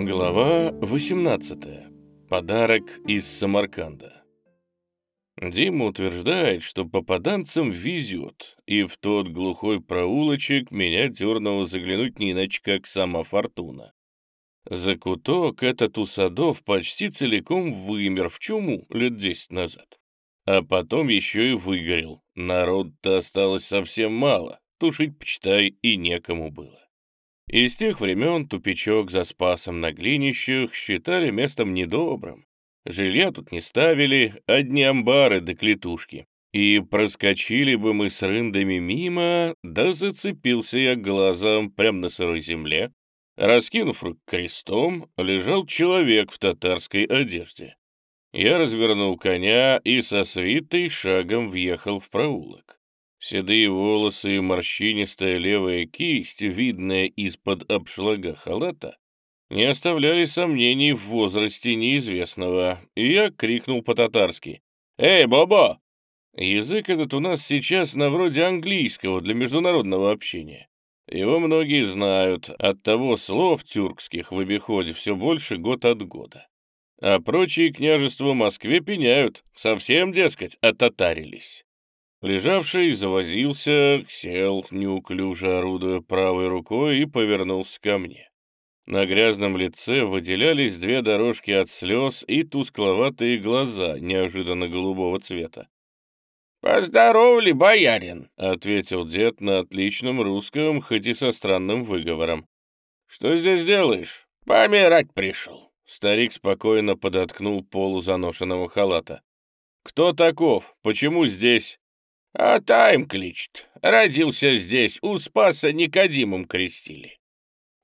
Глава 18. Подарок из Самарканда. Дима утверждает, что попаданцам везет, и в тот глухой проулочек меня дернуло заглянуть не иначе, как сама фортуна. Закуток этот у садов почти целиком вымер в чуму лет десять назад. А потом еще и выгорел. Народ-то осталось совсем мало, тушить, почитай, и некому было. И с тех времен тупичок за спасом на глинищах считали местом недобрым. Жилья тут не ставили, одни амбары да клетушки. И проскочили бы мы с рындами мимо, да зацепился я глазом прямо на сырой земле. Раскинув рук крестом, лежал человек в татарской одежде. Я развернул коня и со свитой шагом въехал в проулок. Седые волосы и морщинистая левая кисть, видная из-под обшлага халата, не оставляли сомнений в возрасте неизвестного, и я крикнул по-татарски «Эй, Бобо!» Язык этот у нас сейчас на вроде английского для международного общения. Его многие знают, от того слов тюркских в обиходе все больше год от года. А прочие княжества Москве пеняют, совсем, дескать, отатарились. Лежавший завозился, сел, неуклюже орудуя правой рукой, и повернулся ко мне. На грязном лице выделялись две дорожки от слез и тускловатые глаза неожиданно голубого цвета. «Поздоровали, боярин!» — ответил дед на отличном русском, хоть и со странным выговором. «Что здесь делаешь?» «Помирать пришел!» Старик спокойно подоткнул полу заношенного халата. «Кто таков? Почему здесь?» А Тайм кличет. Родился здесь, у Спаса Никодимом крестили.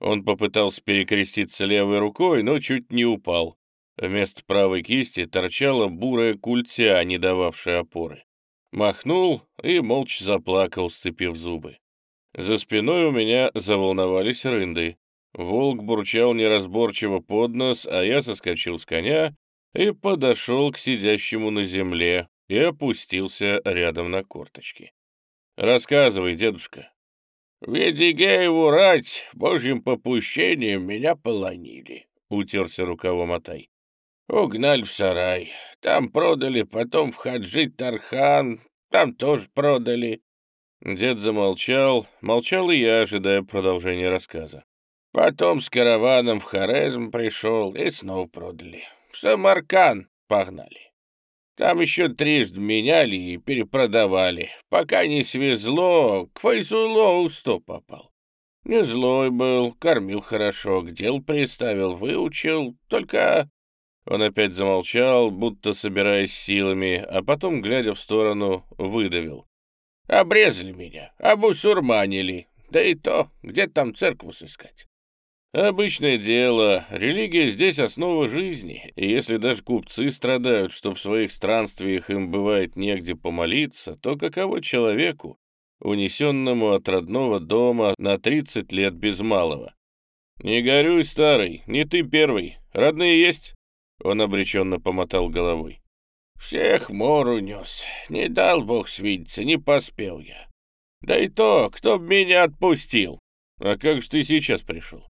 Он попытался перекреститься левой рукой, но чуть не упал. Вместо правой кисти торчала бурая культя, не дававшая опоры. Махнул и молча заплакал, сцепив зубы. За спиной у меня заволновались рынды. Волк бурчал неразборчиво под нос, а я соскочил с коня и подошел к сидящему на земле, и опустился рядом на корточки. «Рассказывай, дедушка». «В Едигееву рать божьим попущением меня полонили», — утерся рукавом Атай. «Угнали в сарай, там продали, потом в Хаджи Тархан, там тоже продали». Дед замолчал, молчал и я, ожидая продолжения рассказа. Потом с караваном в Хорезм пришел и снова продали. В Самаркан погнали. Там еще трижды меняли и перепродавали. Пока не свезло, к Файзулову сто попал. Не злой был, кормил хорошо, к делу приставил, выучил, только...» Он опять замолчал, будто собираясь силами, а потом, глядя в сторону, выдавил. «Обрезали меня, обусурманили, да и то, где там церковь сыскать?» Обычное дело, религия здесь основа жизни, и если даже купцы страдают, что в своих странствиях им бывает негде помолиться, то каково человеку, унесенному от родного дома на 30 лет без малого? «Не горюй, старый, не ты первый. Родные есть?» Он обреченно помотал головой. «Всех мор унес. Не дал бог свидеться, не поспел я. Да и то, кто б меня отпустил. А как же ты сейчас пришел?»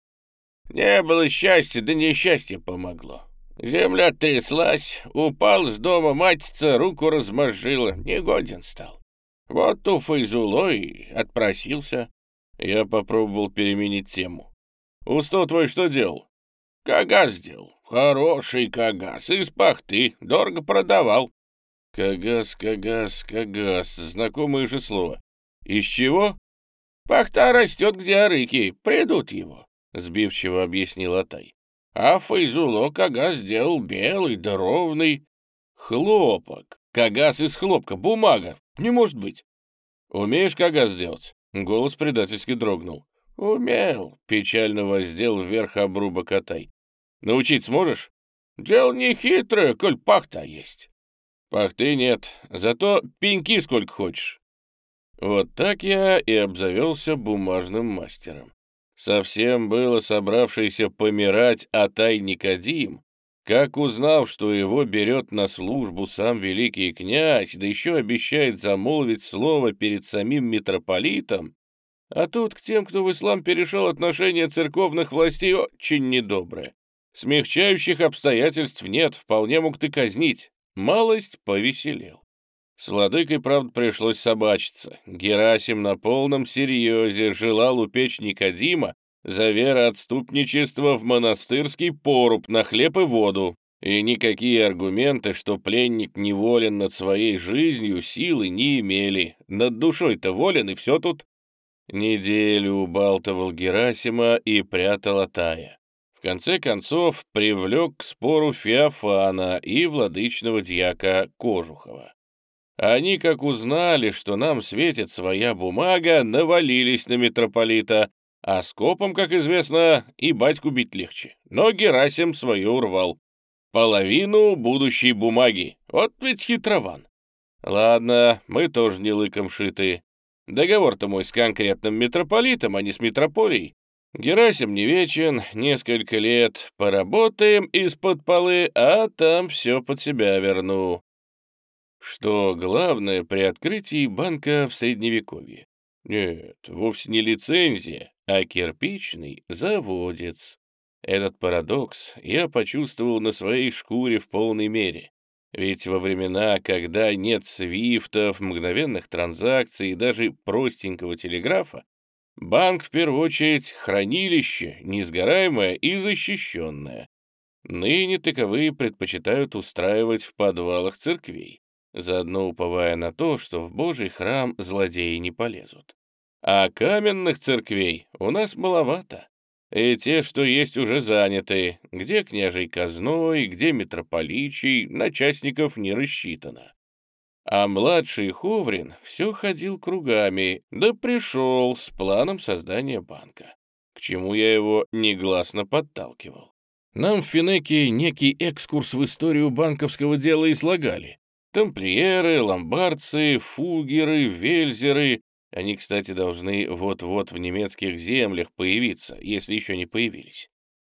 Не было счастья, да несчастье помогло. Земля тряслась, упал с дома матица, руку размозжила, негоден стал. Вот у Файзуло и отпросился. Я попробовал переменить тему. Усто твой что делал? Кагаз сделал. Хороший кагаз, из пахты, дорого продавал. Кагаз, кагаз, кагаз, знакомое же слово. Из чего? Пахта растет, где арыки, придут его. — сбивчиво объяснил Атай. «А Файзуло Кагаз сделал белый да ровный. Хлопок. Кагаз из хлопка. Бумага. Не может быть. Умеешь Кагаз сделать?» Голос предательски дрогнул. «Умел», — печально воздел вверх обрубок Атай. «Научить сможешь?» «Дело не хитрое, коль пахта есть». «Пахты нет, зато пеньки сколько хочешь». Вот так я и обзавелся бумажным мастером. Совсем было собравшийся помирать Атай Никодим, как узнал, что его берет на службу сам великий князь, да еще обещает замолвить слово перед самим митрополитом, а тут к тем, кто в ислам перешел отношение церковных властей, очень недоброе. Смягчающих обстоятельств нет, вполне мог ты казнить. Малость повеселел. С владыкой, правда, пришлось собачиться. Герасим на полном серьезе желал упечь Никодима за вероотступничество в монастырский поруб на хлеб и воду, и никакие аргументы, что пленник неволен над своей жизнью, силы не имели. Над душой-то волен, и все тут. Неделю убалтывал Герасима и прятал Атая. В конце концов, привлек к спору Феофана и владычного дьяка Кожухова. Они, как узнали, что нам светит своя бумага, навалились на митрополита, а скопом, как известно, и батьку бить легче. Но Герасим свое урвал. Половину будущей бумаги. Вот ведь хитрован. Ладно, мы тоже не лыком шиты. Договор-то мой с конкретным митрополитом, а не с митрополией. Герасим не вечен, несколько лет поработаем из-под полы, а там все под себя верну. Что главное при открытии банка в Средневековье? Нет, вовсе не лицензия, а кирпичный заводец. Этот парадокс я почувствовал на своей шкуре в полной мере. Ведь во времена, когда нет свифтов, мгновенных транзакций и даже простенького телеграфа, банк в первую очередь хранилище, несгораемое и защищенное. Ныне таковые предпочитают устраивать в подвалах церквей, заодно уповая на то, что в Божий храм злодеи не полезут. А каменных церквей у нас маловато и те, что есть, уже заняты, где княжей казной, где митрополичий, на частников не рассчитано. А младший Ховрин все ходил кругами, да пришел с планом создания банка, к чему я его негласно подталкивал. Нам в Финеке некий экскурс в историю банковского дела излагали. Тамплиеры, ломбардцы, фугеры, вельзеры, они, кстати, должны вот-вот в немецких землях появиться, если еще не появились.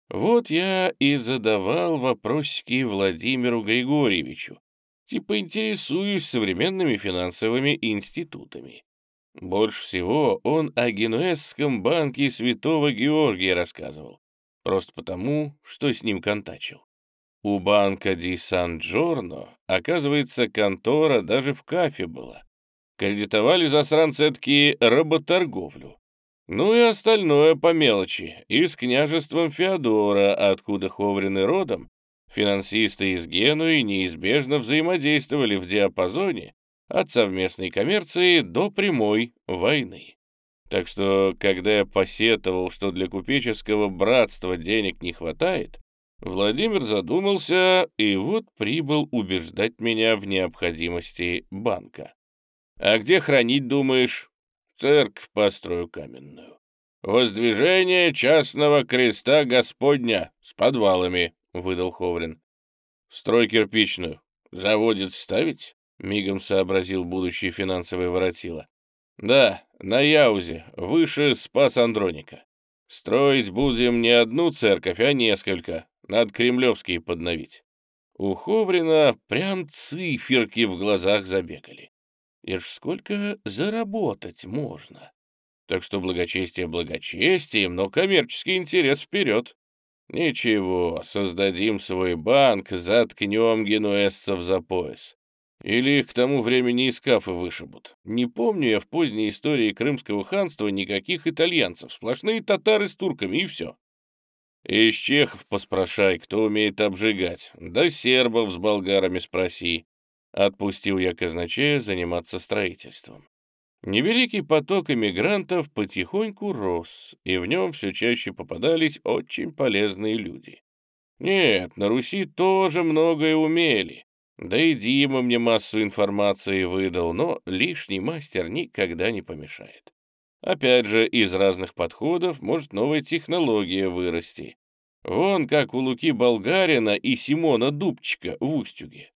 Вот я и задавал вопросики Владимиру Григорьевичу. Типа интересуюсь современными финансовыми институтами. Больше всего он о Генуэзском банке Святого Георгия рассказывал. Просто потому, что с ним контачил. У банка Ди Сан-Джорно, оказывается, контора даже в кафе была. Кредитовали засранцы такие работорговлю. Ну и остальное по мелочи. И с княжеством Феодора, откуда Ховрины родом, финансисты из Генуи неизбежно взаимодействовали в диапазоне от совместной коммерции до прямой войны. Так что, когда я посетовал, что для купеческого братства денег не хватает, Владимир задумался и вот прибыл убеждать меня в необходимости банка. А где хранить, думаешь? Церковь построю каменную. Воздвижение частного креста Господня с подвалами, — выдал Ховрин. Строй кирпичную. Заводец ставить? — мигом сообразил будущий финансовый воротила. Да, на Яузе, выше Спас Андроника. Строить будем не одну церковь, а несколько. Надо кремлевские подновить. У Ховрина прям циферки в глазах забегали. И ж сколько заработать можно. Так что благочестие благочестием, но коммерческий интерес вперед. Ничего, создадим свой банк, заткнем генуэзцев за пояс. Или их к тому времени из кафы вышибут. Не помню я в поздней истории Крымского ханства никаких итальянцев, сплошные татары с турками и все. Из чехов поспрашай, кто умеет обжигать, да сербов с болгарами спроси. Отпустил я казначея заниматься строительством. Невеликий поток эмигрантов потихоньку рос, и в нем все чаще попадались очень полезные люди. Нет, на Руси тоже многое умели. Да и Дима мне массу информации выдал, но лишний мастер никогда не помешает. Опять же, из разных подходов может новая технология вырасти. Вон как у Луки Болгарина и Симона Дубчика в Устюге.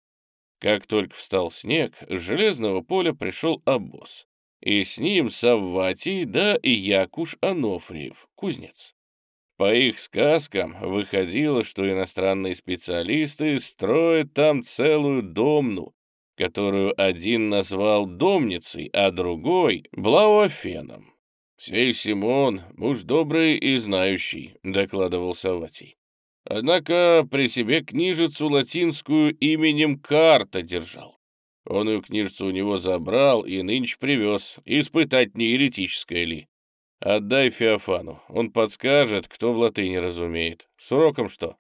Как только встал снег, с железного поля пришел обоз. И с ним Савватий, да и Якуш Анофриев, кузнец. По их сказкам выходило, что иностранные специалисты строят там целую домну, которую один назвал домницей, а другой — Блауофеном. «Сей Симон, муж добрый и знающий», — докладывал Саватий. Однако при себе книжицу латинскую именем Карта держал. Он ее книжицу у него забрал и нынче привез, испытать не еретическое ли. Отдай Феофану, он подскажет, кто в латыни разумеет. Сроком что?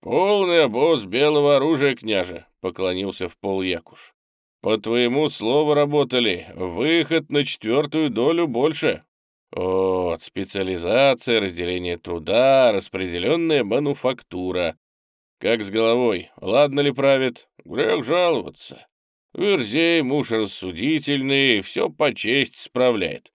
Полный обоз белого оружия, княже, поклонился в пол Якуш. По твоему слову работали, выход на четвертую долю больше. Вот, специализация, разделение труда, распределенная мануфактура. Как с головой, ладно ли правит? Грех жаловаться. Верзей муж рассудительный, все по честь справляет.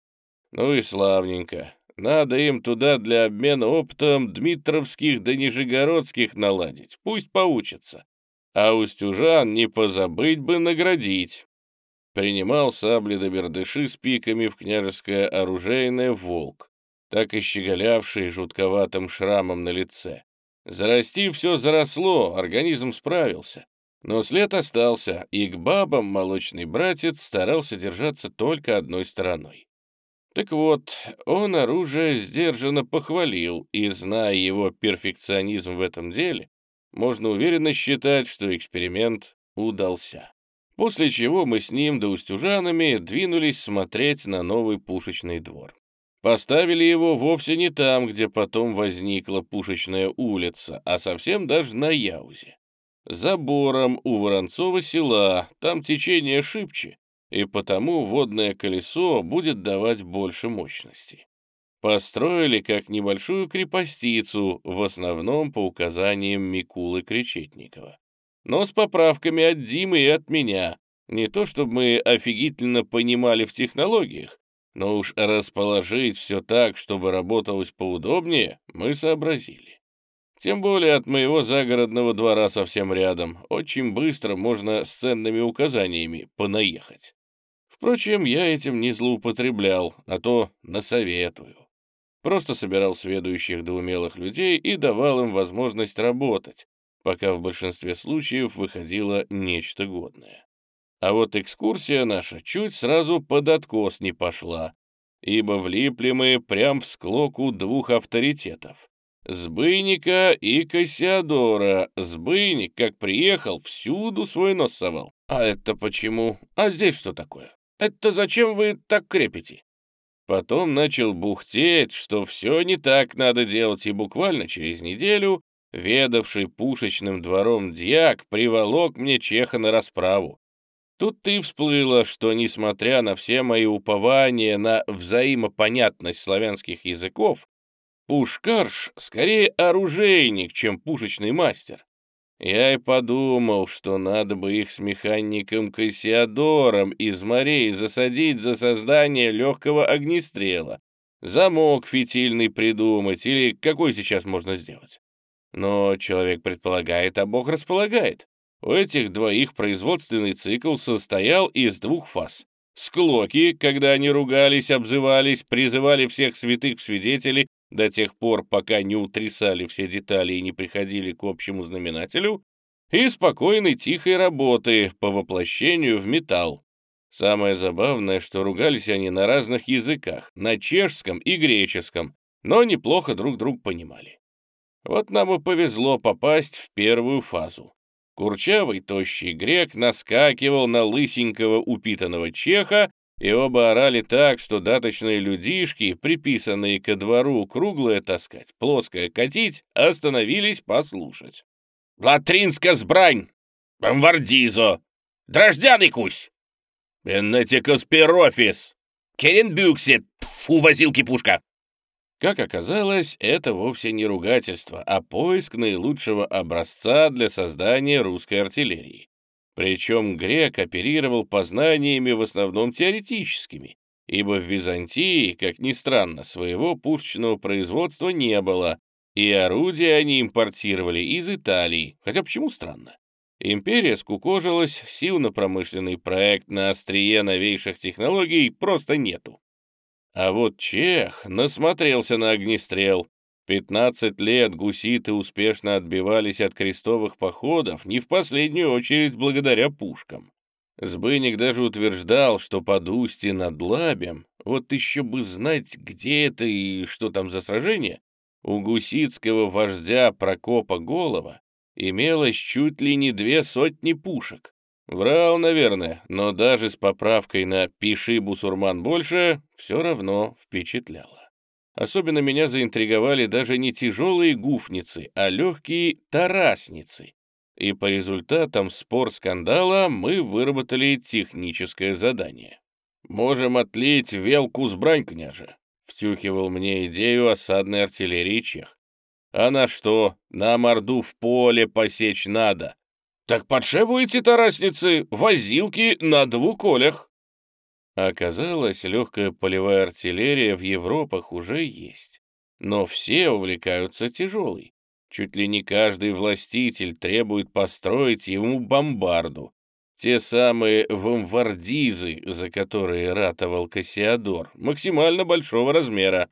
Ну и славненько. Надо им туда для обмена опытом дмитровских да нижегородских наладить. Пусть поучатся. А устюжан не позабыть бы наградить. Принимал сабли до бердыши с пиками в княжеское оружейное «Волк», так и щеголявший жутковатым шрамом на лице. Зарасти все заросло, организм справился. Но след остался, и к бабам молочный братец старался держаться только одной стороной. Так вот, он оружие сдержанно похвалил, и, зная его перфекционизм в этом деле, можно уверенно считать, что эксперимент удался. После чего мы с ним да устюжанами двинулись смотреть на новый пушечный двор. Поставили его вовсе не там, где потом возникла пушечная улица, а совсем даже на Яузе. Забором у Воронцова села, там течение шибче, и потому водное колесо будет давать больше мощности. Построили как небольшую крепостицу, в основном по указаниям Микулы Кречетникова. Но с поправками от Димы и от меня. Не то чтобы мы офигительно понимали в технологиях, но уж расположить все так, чтобы работалось поудобнее, мы сообразили. Тем более от моего загородного двора совсем рядом. Очень быстро можно с ценными указаниями понаехать. Впрочем, я этим не злоупотреблял, а то насоветую. Просто собирал сведущих до умелых людей и давал им возможность работать, пока в большинстве случаев выходило нечто годное. А вот экскурсия наша чуть сразу под откос не пошла, ибо влипли мы прям в склоку двух авторитетов Сбыйника и Кассиадора. Сбыйник, как приехал, всюду свой нос совал. А это почему? А здесь что такое? Это зачем вы так крепите? Потом начал бухтеть, что все не так надо делать, и буквально через неделю ведавший пушечным двором дьяк приволок мне чеха на расправу. Тут ты всплыло, что, несмотря на все мои упования на взаимопонятность славянских языков, Пушкарш скорее оружейник, чем пушечный мастер. Я и подумал, что надо бы их с механиком Кассиадором из морей засадить за создание легкого огнестрела, замок фитильный придумать или какой сейчас можно сделать. Но человек предполагает, а Бог располагает. У этих двоих производственный цикл состоял из двух фаз. Склоки, когда они ругались, обзывались, призывали всех святых в свидетели до тех пор, пока не утрясали все детали и не приходили к общему знаменателю, и спокойной тихой работы по воплощению в металл. Самое забавное, что ругались они на разных языках, на чешском и греческом, но неплохо друг друга понимали. Вот нам и повезло попасть в первую фазу. Курчавый тощий грек наскакивал на лысенького упитанного чеха и оба орали так, что даточные людишки, приписанные ко двору круглое таскать, плоское катить, остановились послушать. «Латринска сбрань! Бомвардизо! Дрождяный кусь! Бенетикос пирофис! Керенбюкси! Тьфу, возилки пушка!» Как оказалось, это вовсе не ругательство, а поиск наилучшего образца для создания русской артиллерии. Причем грек оперировал познаниями в основном теоретическими, ибо в Византии, как ни странно, своего пушечного производства не было, и орудия они импортировали из Италии, хотя почему странно? Империя скукожилась, сил на промышленный проект на острие новейших технологий просто нету. А вот Чех насмотрелся на огнестрел, Пятнадцать лет гуситы успешно отбивались от крестовых походов, не в последнюю очередь благодаря пушкам. Сбыник даже утверждал, что под устье над Лабем, вот еще бы знать, где это и что там за сражение, у гусицкого вождя Прокопа Голова имелось чуть ли не две сотни пушек. Врал, наверное, но даже с поправкой на «пиши, бусурман, больше» все равно впечатляло. Особенно меня заинтриговали даже не тяжелые гуфницы, а легкие тарасницы. И по результатам спор-скандала мы выработали техническое задание. «Можем отлить велку с брань, княже», — втюхивал мне идею осадной артиллерии чех. «А на что? На морду в поле посечь надо». «Так подшебуете, тарасницы, возилки на двух колях». Оказалось, легкая полевая артиллерия в Европах уже есть. Но все увлекаются тяжелой. Чуть ли не каждый властитель требует построить ему бомбарду. Те самые вамвардизы, за которые ратовал Кассиадор, максимально большого размера.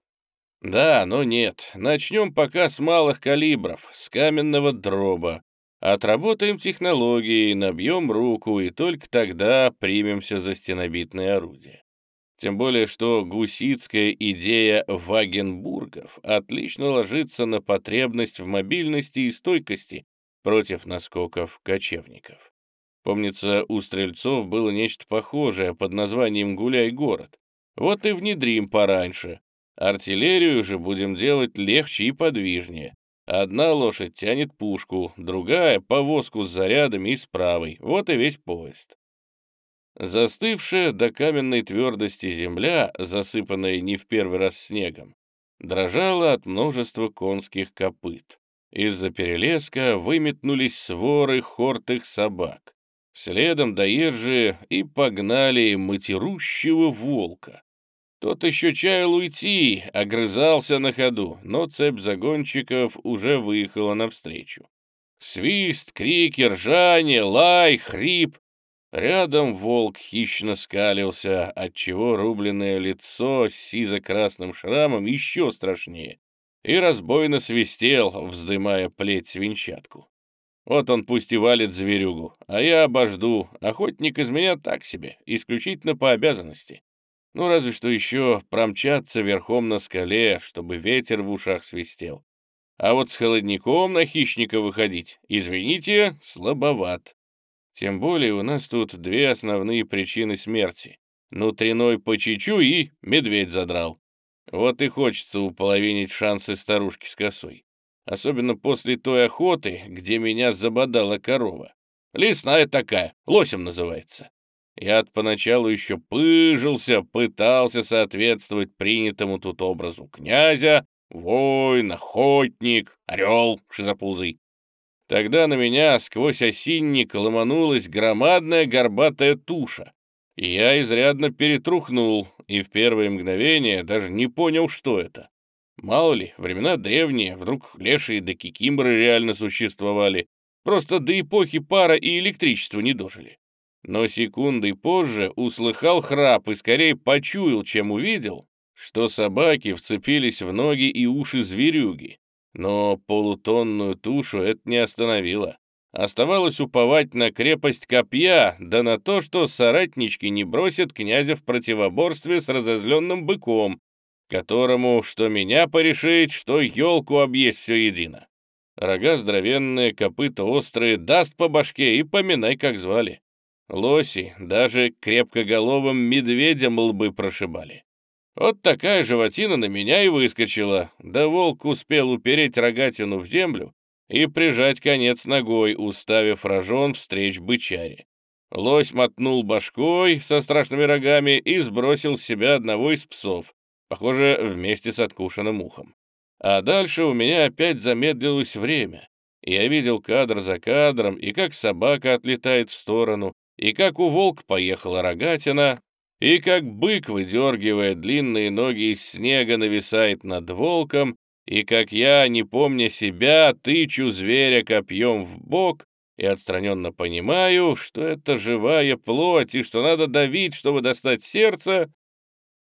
Да, но нет, начнем пока с малых калибров, с каменного дроба, Отработаем технологии, набьем руку, и только тогда примемся за стенобитные орудия. Тем более, что гусицкая идея Вагенбургов отлично ложится на потребность в мобильности и стойкости против наскоков кочевников. Помнится, у стрельцов было нечто похожее под названием «Гуляй-город». Вот и внедрим пораньше. Артиллерию же будем делать легче и подвижнее. Одна лошадь тянет пушку, другая — повозку с зарядами и с правой. Вот и весь поезд. Застывшая до каменной твердости земля, засыпанная не в первый раз снегом, дрожала от множества конских копыт. Из-за перелеска выметнулись своры хортых собак. Следом доезжие и погнали матерущего волка. Тот еще чаял уйти, огрызался на ходу, но цепь загонщиков уже выехала навстречу. Свист, крики, ржание, лай, хрип. Рядом волк хищно скалился, отчего рубленное лицо с сизо-красным шрамом еще страшнее, и разбойно свистел, вздымая плеть свинчатку. Вот он пусть и валит зверюгу, а я обожду. Охотник из меня так себе, исключительно по обязанности. Ну, разве что еще промчаться верхом на скале, чтобы ветер в ушах свистел. А вот с холодником на хищника выходить, извините, слабоват. Тем более у нас тут две основные причины смерти. Внутренной по чечу и медведь задрал. Вот и хочется уполовинить шансы старушки с косой. Особенно после той охоты, где меня забодала корова. Лесная такая, лосем называется. Я поначалу еще пыжился, пытался соответствовать принятому тут образу князя, воин, охотник, орел шизопузый. Тогда на меня сквозь осинник ломанулась громадная горбатая туша, и я изрядно перетрухнул, и в первые мгновения даже не понял, что это. Мало ли, времена древние, вдруг лешие да кикимбры реально существовали, просто до эпохи пара и электричества не дожили но секундой позже услыхал храп и скорее почуял, чем увидел, что собаки вцепились в ноги и уши зверюги. Но полутонную тушу это не остановило. Оставалось уповать на крепость копья, да на то, что соратнички не бросят князя в противоборстве с разозленным быком, которому что меня порешить, что елку объесть все едино. Рога здоровенные, копыта острые, даст по башке и поминай, как звали. Лоси даже крепкоголовым медведям лбы прошибали. Вот такая животина на меня и выскочила, да волк успел упереть рогатину в землю и прижать конец ногой, уставив рожон встреч бычаре. Лось мотнул башкой со страшными рогами и сбросил с себя одного из псов, похоже, вместе с откушенным ухом. А дальше у меня опять замедлилось время. Я видел кадр за кадром, и как собака отлетает в сторону, и как у волк поехала рогатина, и как бык, выдергивая длинные ноги из снега, нависает над волком, и как я, не помня себя, тычу зверя копьем в бок и отстраненно понимаю, что это живая плоть и что надо давить, чтобы достать сердце.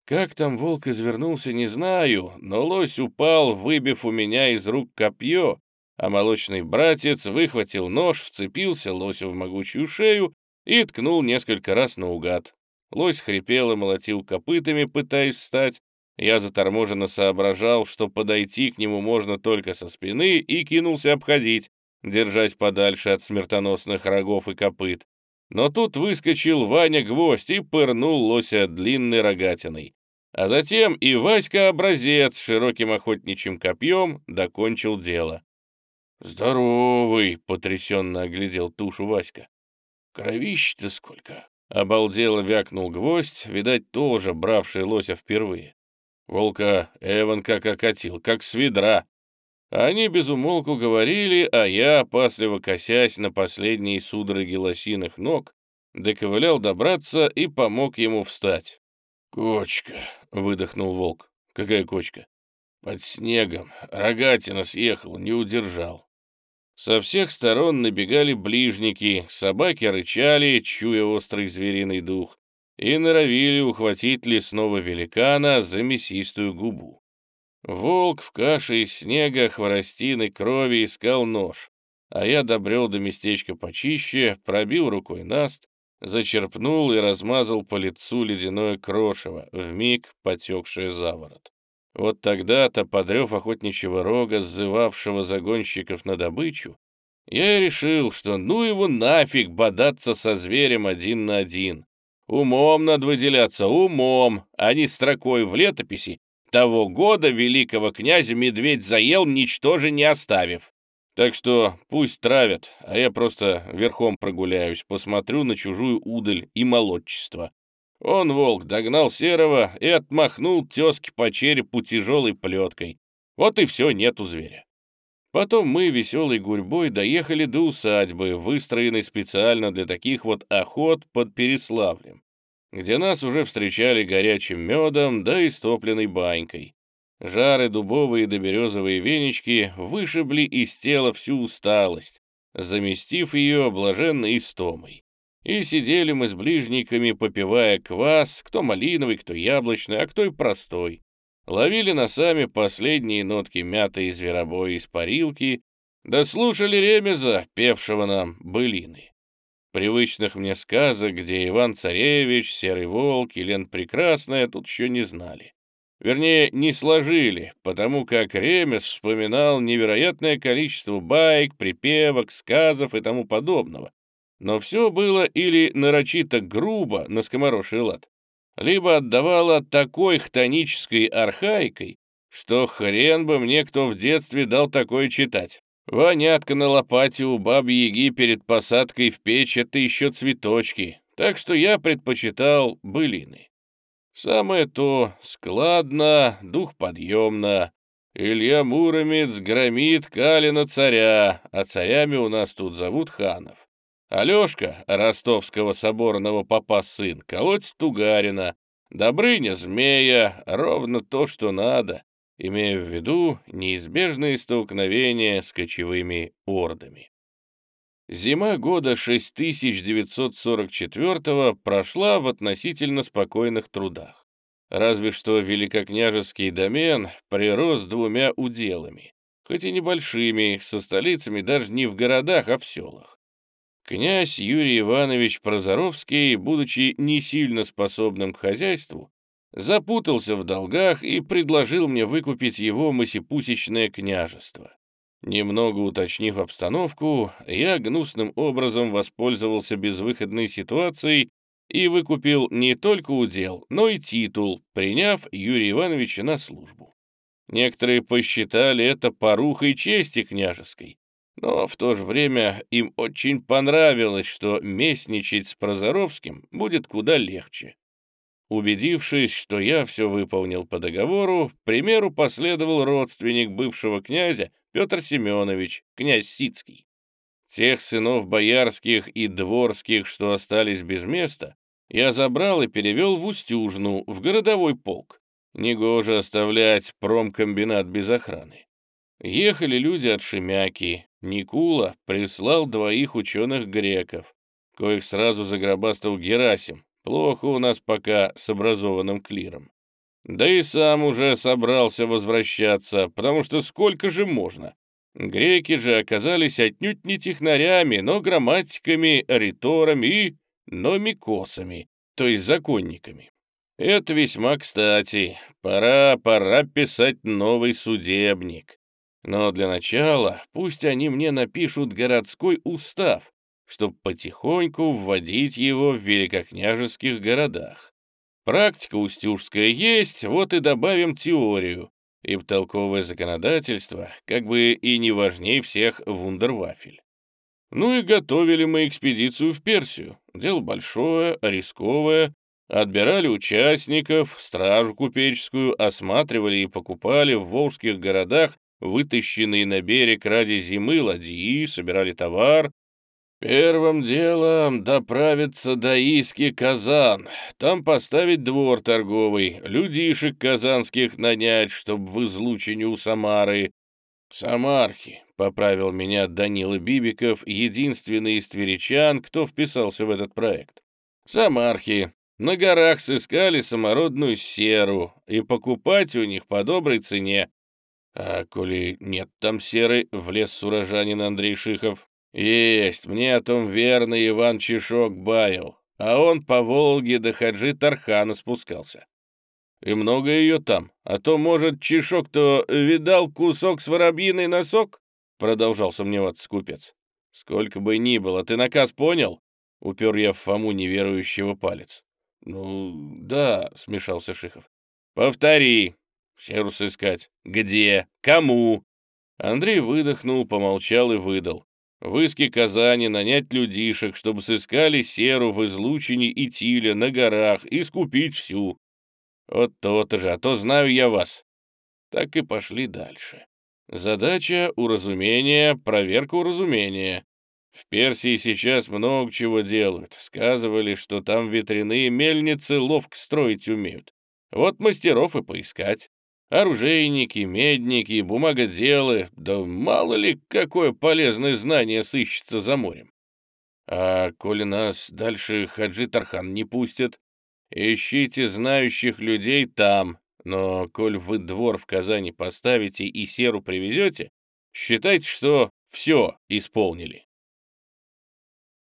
Как там волк извернулся, не знаю, но лось упал, выбив у меня из рук копье, а молочный братец выхватил нож, вцепился лосю в могучую шею и ткнул несколько раз наугад. Лось хрипел и молотил копытами, пытаясь встать, Я заторможенно соображал, что подойти к нему можно только со спины, и кинулся обходить, держась подальше от смертоносных рогов и копыт. Но тут выскочил Ваня Гвоздь и пырнул лося длинной рогатиной. А затем и Васька-образец с широким охотничьим копьем докончил дело. «Здоровый!» — потрясенно оглядел тушу Васька. «Кровища-то сколько!» — обалдело вякнул гвоздь, видать, тоже бравший лося впервые. Волка Эван как окатил, как с ведра. Они безумолку говорили, а я, опасливо косясь на последние судороги лосиных ног, доковылял добраться и помог ему встать. «Кочка!» — выдохнул волк. «Какая кочка?» «Под снегом. Рогатина съехал, не удержал». Со всех сторон набегали ближники, собаки рычали, чуя острый звериный дух, и норовили ухватить лесного великана за мясистую губу. Волк в каше из снега, хворостины, крови искал нож, а я добрел до местечка почище, пробил рукой наст, зачерпнул и размазал по лицу ледяное крошево, вмиг потекшее заворот. Вот тогда-то, подрев охотничьего рога, сзывавшего загонщиков на добычу, я и решил, что ну его нафиг бодаться со зверем один на один. Умом надо выделяться, умом, а не строкой в летописи. Того года великого князя медведь заел, ничтоже не оставив. Так что пусть травят, а я просто верхом прогуляюсь, посмотрю на чужую удаль и молодчество. Он, волк, догнал серого и отмахнул тезки по черепу тяжелой плеткой. Вот и все, нету зверя. Потом мы веселой гурьбой доехали до усадьбы, выстроенной специально для таких вот охот под Переславлем, где нас уже встречали горячим медом да истопленной банькой. Жары дубовые да березовые венички вышибли из тела всю усталость, заместив ее блаженной истомой. И сидели мы с ближниками, попивая квас, кто малиновый, кто яблочный, а кто и простой. Ловили носами последние нотки мяты и зверобоя из парилки, да слушали ремеза, певшего нам былины. Привычных мне сказок, где Иван-Царевич, Серый Волк и Лен Прекрасная, тут еще не знали. Вернее, не сложили, потому как Ремес вспоминал невероятное количество байк, припевок, сказов и тому подобного, но все было или нарочито грубо на скомороший лад, либо отдавало такой хтонической архаикой, что хрен бы мне кто в детстве дал такое читать. Вонятка на лопате у бабы-яги перед посадкой в печь — это еще цветочки, так что я предпочитал былины. Самое то складно, дух подъемно. Илья Муромец громит Калина царя, а царями у нас тут зовут ханов. Алешка, ростовского соборного попа сын, колоть Тугарина, Добрыня змея, ровно то, что надо, имея в виду неизбежные столкновения с кочевыми ордами. Зима года 6944 прошла в относительно спокойных трудах. Разве что великокняжеский домен прирос двумя уделами, хоть и небольшими, со столицами даже не в городах, а в селах. Князь Юрий Иванович Прозоровский, будучи не сильно способным к хозяйству, запутался в долгах и предложил мне выкупить его масипусечное княжество. Немного уточнив обстановку, я гнусным образом воспользовался безвыходной ситуацией и выкупил не только удел, но и титул, приняв Юрия Ивановича на службу. Некоторые посчитали это порухой чести княжеской, но в то же время им очень понравилось, что местничать с Прозоровским будет куда легче. Убедившись, что я все выполнил по договору, примеру последовал родственник бывшего князя Петр Семенович, князь Сицкий. Тех сынов боярских и дворских, что остались без места, я забрал и перевел в Устюжну, в городовой полк. Негоже оставлять промкомбинат без охраны. Ехали люди от Шемяки, Никула прислал двоих ученых-греков, коих сразу загробастал Герасим. Плохо у нас пока с образованным клиром. Да и сам уже собрался возвращаться, потому что сколько же можно? Греки же оказались отнюдь не технарями, но грамматиками, риторами и номикосами, то есть законниками. Это весьма кстати. Пора, пора писать новый судебник. Но для начала пусть они мне напишут городской устав, чтобы потихоньку вводить его в великокняжеских городах. Практика устюжская есть, вот и добавим теорию, ибо толковое законодательство как бы и не важней всех вундервафель. Ну и готовили мы экспедицию в Персию. Дело большое, рисковое. Отбирали участников, стражу купеческую, осматривали и покупали в волжских городах вытащенные на берег ради зимы ладьи, собирали товар. Первым делом доправиться до Иски Казан, там поставить двор торговый, людишек казанских нанять, чтоб в излучине у Самары. Самархи, — поправил меня Данила Бибиков, единственный из тверичан, кто вписался в этот проект. Самархи. На горах сыскали самородную серу, и покупать у них по доброй цене. А коли нет там серы, влез сурожанин Андрей Шихов. Есть, мне о том верный Иван Чешок баял, а он по Волге до Хаджи Тархана спускался. И много ее там, а то, может, Чешок-то видал кусок с воробьиной носок? Продолжал сомневаться купец. Сколько бы ни было, ты наказ понял? Упер я в Фому неверующего палец. Ну, да, смешался Шихов. Повтори, Серус искать. Где? Кому? Андрей выдохнул, помолчал и выдал. В Иске Казани нанять людишек, чтобы сыскали серу в излучине и тиле на горах и скупить всю. Вот то-то же, а то знаю я вас. Так и пошли дальше. Задача — уразумение, проверка уразумения. В Персии сейчас много чего делают. Сказывали, что там ветряные мельницы ловко строить умеют. Вот мастеров и поискать. Оружейники, медники, бумагоделы, да мало ли какое полезное знание сыщется за морем. А коли нас дальше Хаджи Тархан не пустят, ищите знающих людей там, но коль вы двор в Казани поставите и серу привезете, считайте, что все исполнили.